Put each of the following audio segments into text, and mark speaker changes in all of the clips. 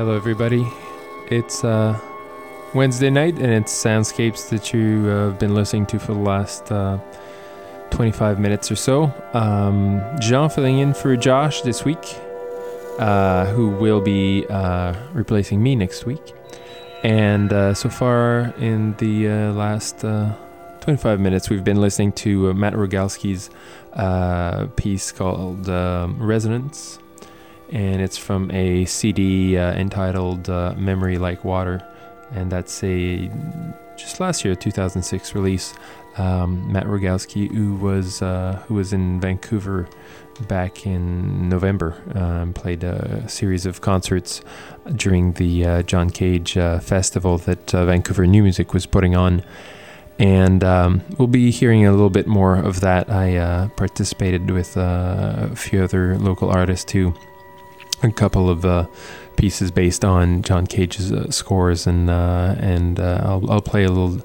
Speaker 1: Hello, everybody. It's uh, Wednesday night, and it's soundscapes that you uh, have been listening to for the last uh, 25 minutes or so. Um, Jean filling in for Josh this week, uh, who will be uh, replacing me next week. And uh, so far, in the last uh, 25 minutes, we've been listening to Matt Rogalsky's piece called um, Resonance and it's from a CD uh, entitled uh, "Memory Like Water," and that's a just last year, 2006 release. Um, Matt Rogalsky, who was uh, who was in Vancouver back in November, um, played a series of concerts during the uh, John Cage uh, festival that uh, Vancouver New Music was putting on. And um, we'll be hearing a little bit more of that. I participated with a few other local artists too a couple of uh, pieces based on John Cage's uh, scores, and uh, and uh, I'll, I'll play a little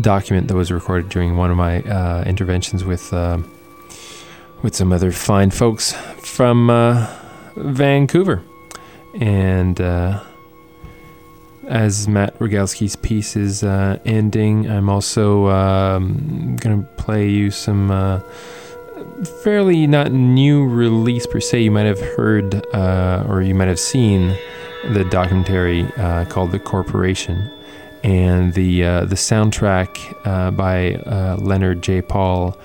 Speaker 1: document that was recorded during one of my uh, interventions with with some other fine folks from Vancouver, and. as Matt Rogalsky's piece is ending, I'm also um, going to play you some fairly not new release per se. You might have heard uh, or you might have seen the documentary uh, called The Corporation, and the uh, the soundtrack uh, by uh, Leonard J. Paul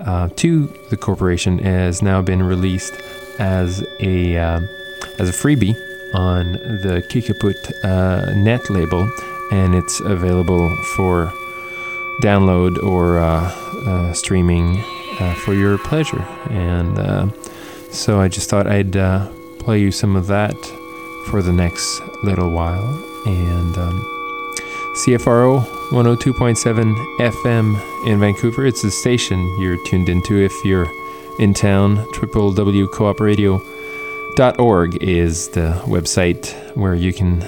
Speaker 1: uh, to The Corporation has now been released as a as a freebie on the Kikaput net label, and it's available for download or streaming uh, for your pleasure. And uh, so I just thought I'd uh, play you some of that for the next little while. And um, CFRO 102.7 FM in Vancouver, it's the station you're tuned into if you're in town. www.coopradio.org is the website where you can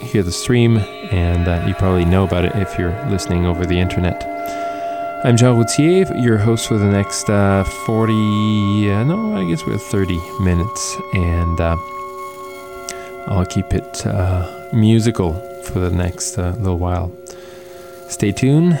Speaker 1: hear the stream, and uh, you probably know about it if you're listening over the internet. I'm Jean Routhier, your host for the next uh, 40, uh, no, I guess we're 30 minutes, and uh, I'll keep it uh, musical for the next uh, little while. Stay tuned.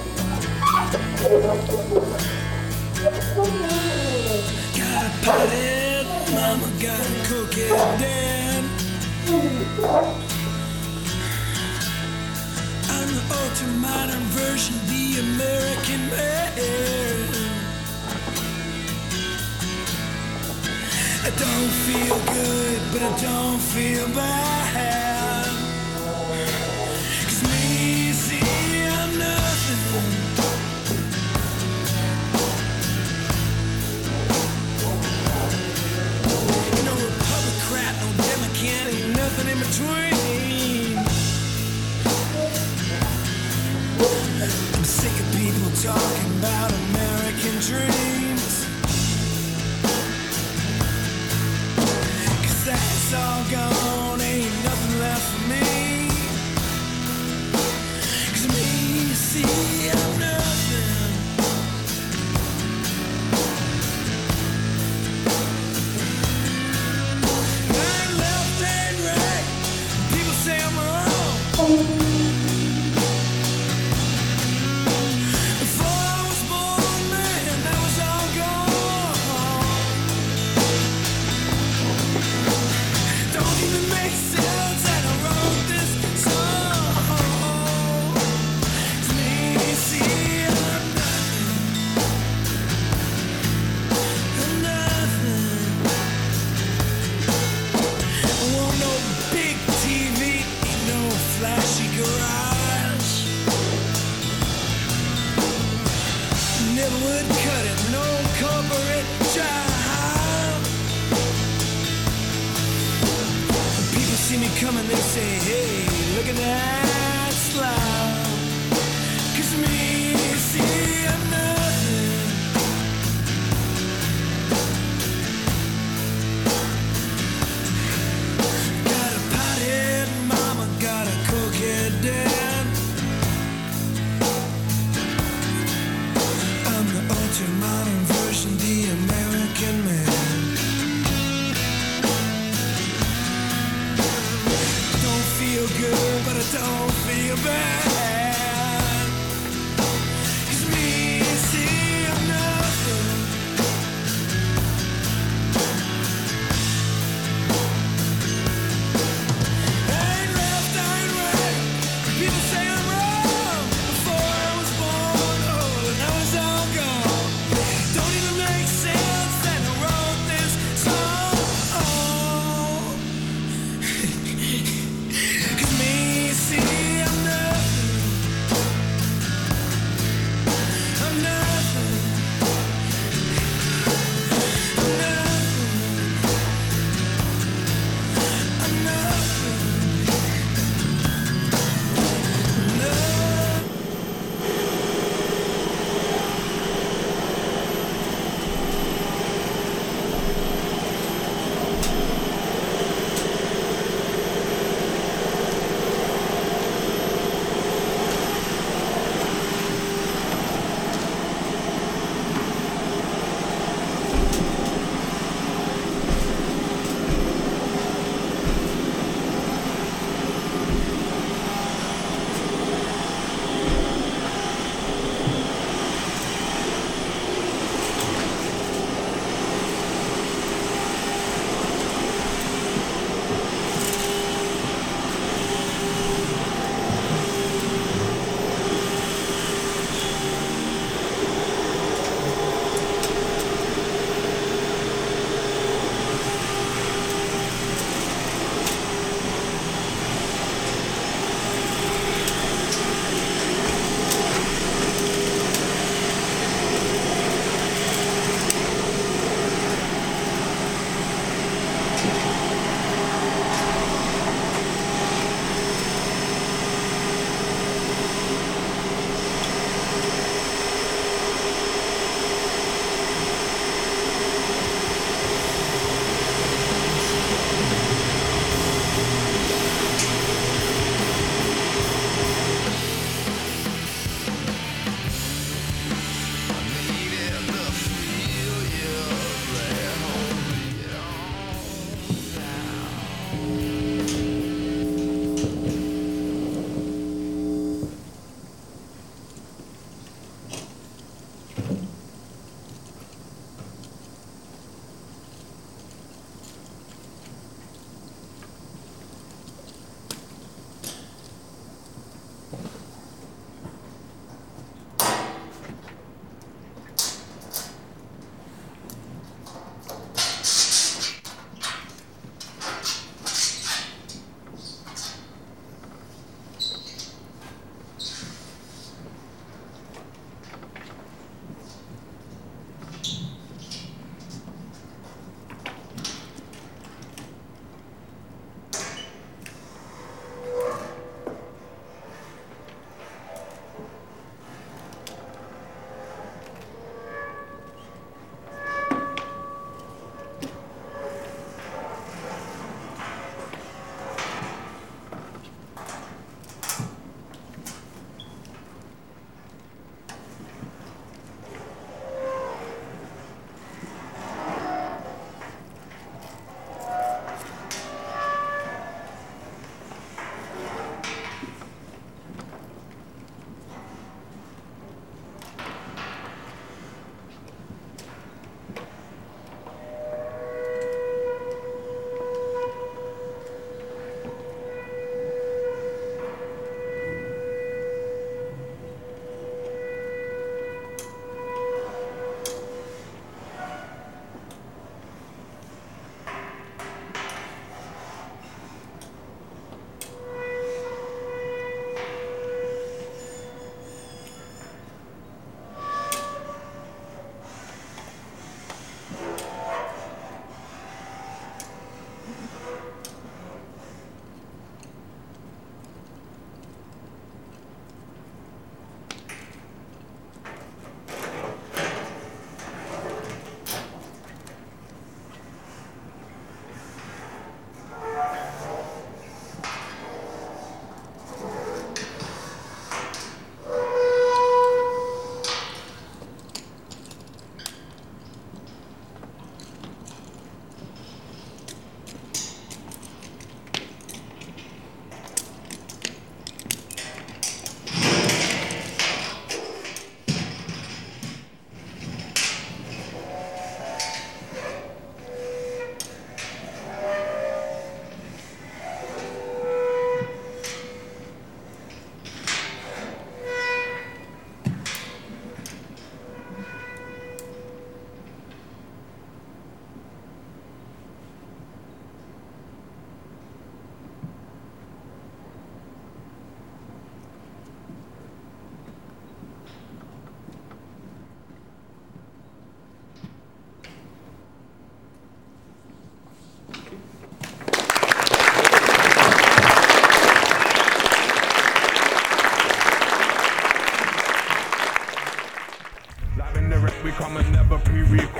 Speaker 2: cut it. Mama gotta cook it. I'm the ultra modern version, the American man. I don't feel good, but I don't feel bad. dream. I'm sick of people talking about American that's all gone.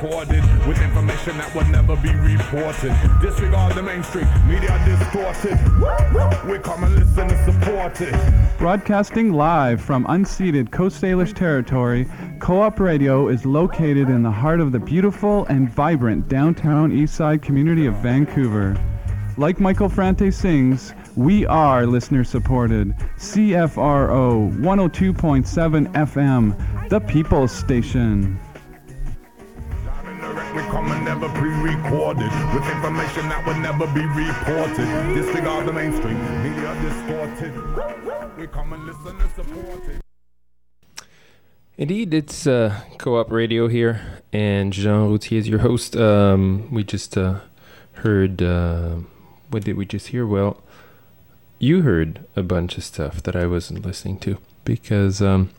Speaker 3: Recorded with information that would never be reported. Disregard the mainstream, media distorted. We come and listen and support it.
Speaker 4: Broadcasting live from unceded Coast Salish territory, Co-op Radio is located in the heart of the beautiful and vibrant downtown Eastside community of Vancouver. Like Michael Franti sings, we are listener supported. CFRO 102.7 FM, the People's Station.
Speaker 3: Pre-recorded with information that would never be reported. Disregard the mainstream, media distorted. We come and listen and support it.
Speaker 1: Indeed, it's uh, Co-op Radio here, and Jean Routhier is your host. Um, we just uh, heard. Uh, what did we just hear? Well, you heard a bunch of stuff that I wasn't listening to because um,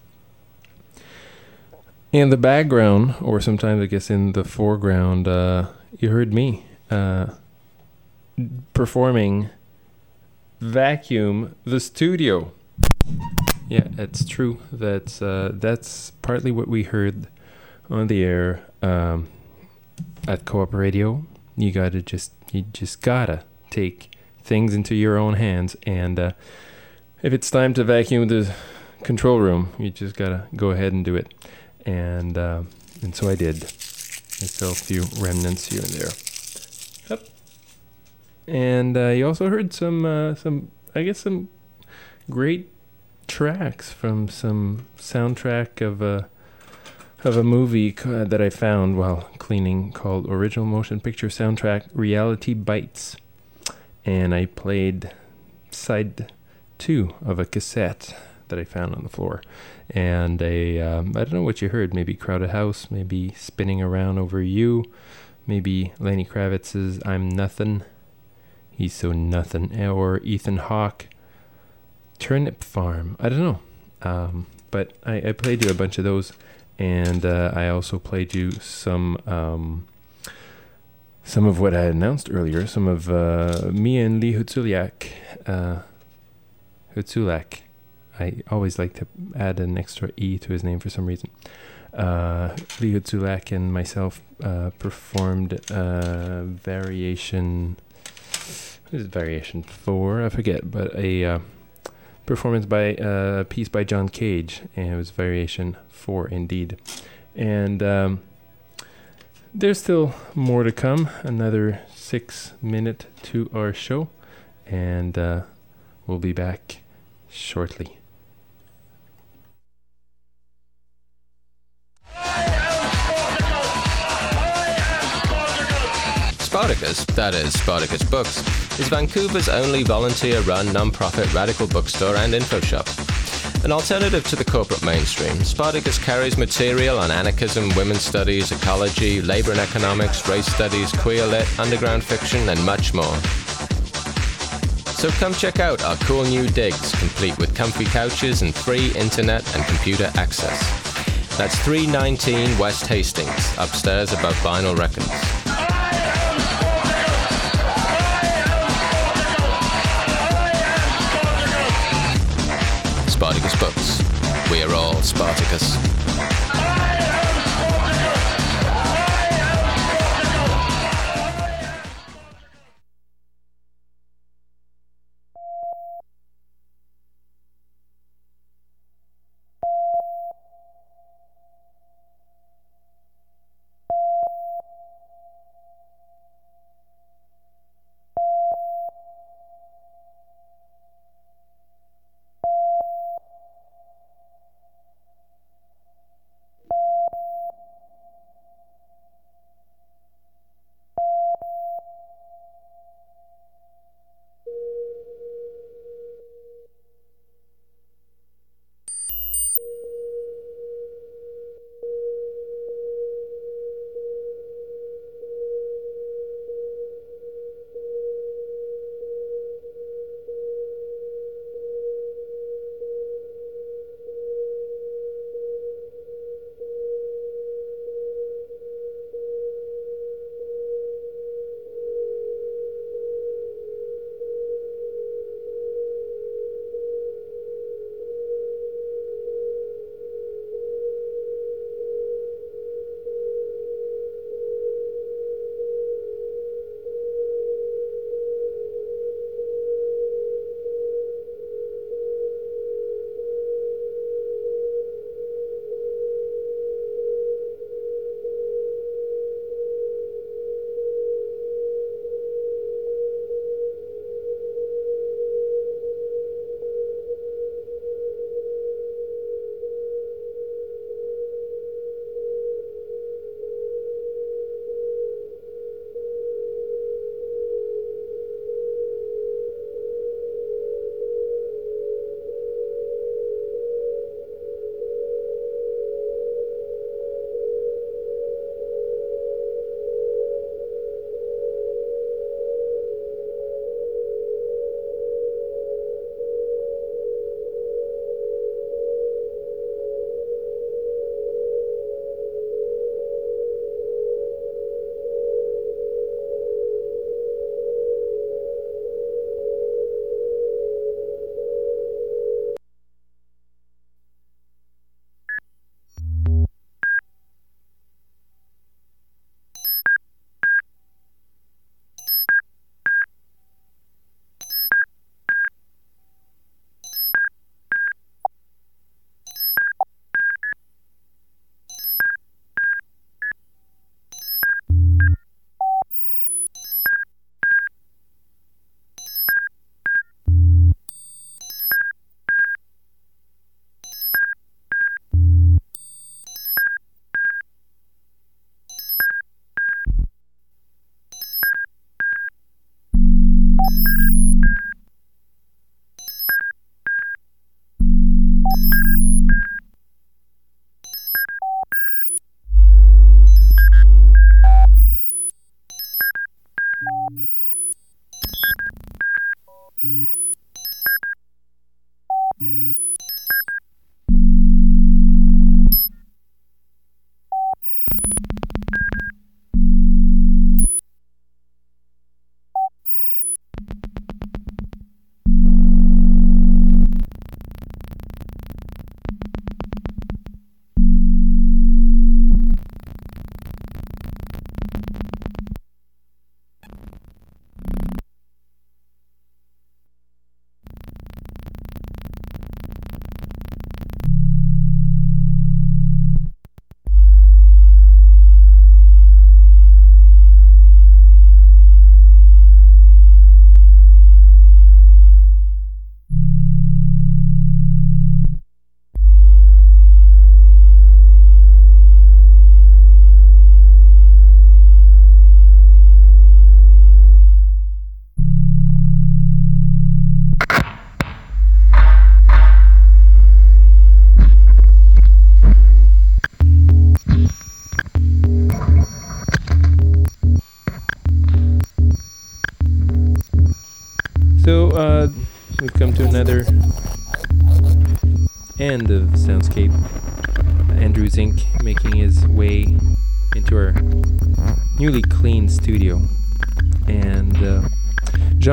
Speaker 1: in the background, or sometimes I guess in the foreground, uh, you heard me uh, performing "Vacuum the Studio." Yeah, it's true. That's uh, that's partly what we heard on the air um, at Co-op Radio. You gotta just you just gotta take things into your own hands, and uh, if it's time to vacuum the control room, you just gotta go ahead and do it. And uh, and so I did. There's still a few remnants here and there. Yep. And uh, you also heard some uh, some I guess some great tracks from some soundtrack of a of a movie ca- that I found while cleaning called Original Motion Picture Soundtrack Reality Bites. And I played side two of a cassette that I found on the floor. And a, um, I don't know what you heard, maybe Crowded House, maybe Spinning Around Over You, maybe Lenny Kravitz's I'm Nothing, He's So Nothing, or Ethan Hawke, Turnip Farm. I don't know. Um, but I, I played you a bunch of those, and uh, I also played you some um, some of what I announced earlier. Some of uh, me and Lee Hutsuliak. Uh, Hutzulak. I always like to add an extra e to his name for some reason. Uh, Lee Hutzulak and myself uh, performed uh, variation. What is variation four? I forget, but a uh, performance by uh, a piece by John Cage, and it was variation four indeed. And um, there's still more to come. Another six minute to our show, and uh, we'll be back shortly.
Speaker 5: Spartacus, that is Spartacus Books, is Vancouver's only volunteer run non-profit radical bookstore and info shop. An alternative to the corporate mainstream, Spartacus carries material on anarchism, women's studies, ecology, labor and economics, race studies, queer lit, underground fiction, and much more. So come check out our cool new digs, complete with comfy couches and free internet and computer access. That's 319 West Hastings, upstairs above Vinyl Records. Spartacus Books. We are all Spartacus.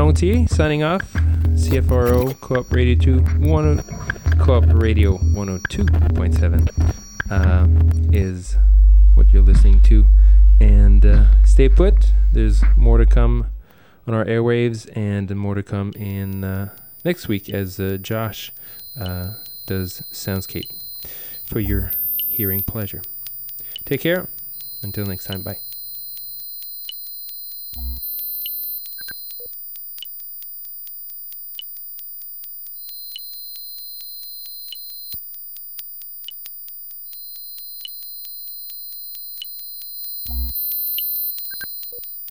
Speaker 1: Jean Routhier signing off. CFRO Co-op Radio 2 one, Co-op Radio 102.7 uh, is what you're listening to. And uh, stay put. There's more to come on our airwaves and more to come in uh, next week as uh, Josh uh, does Soundscape for your hearing pleasure. Take care. Until next time, bye.